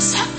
Stop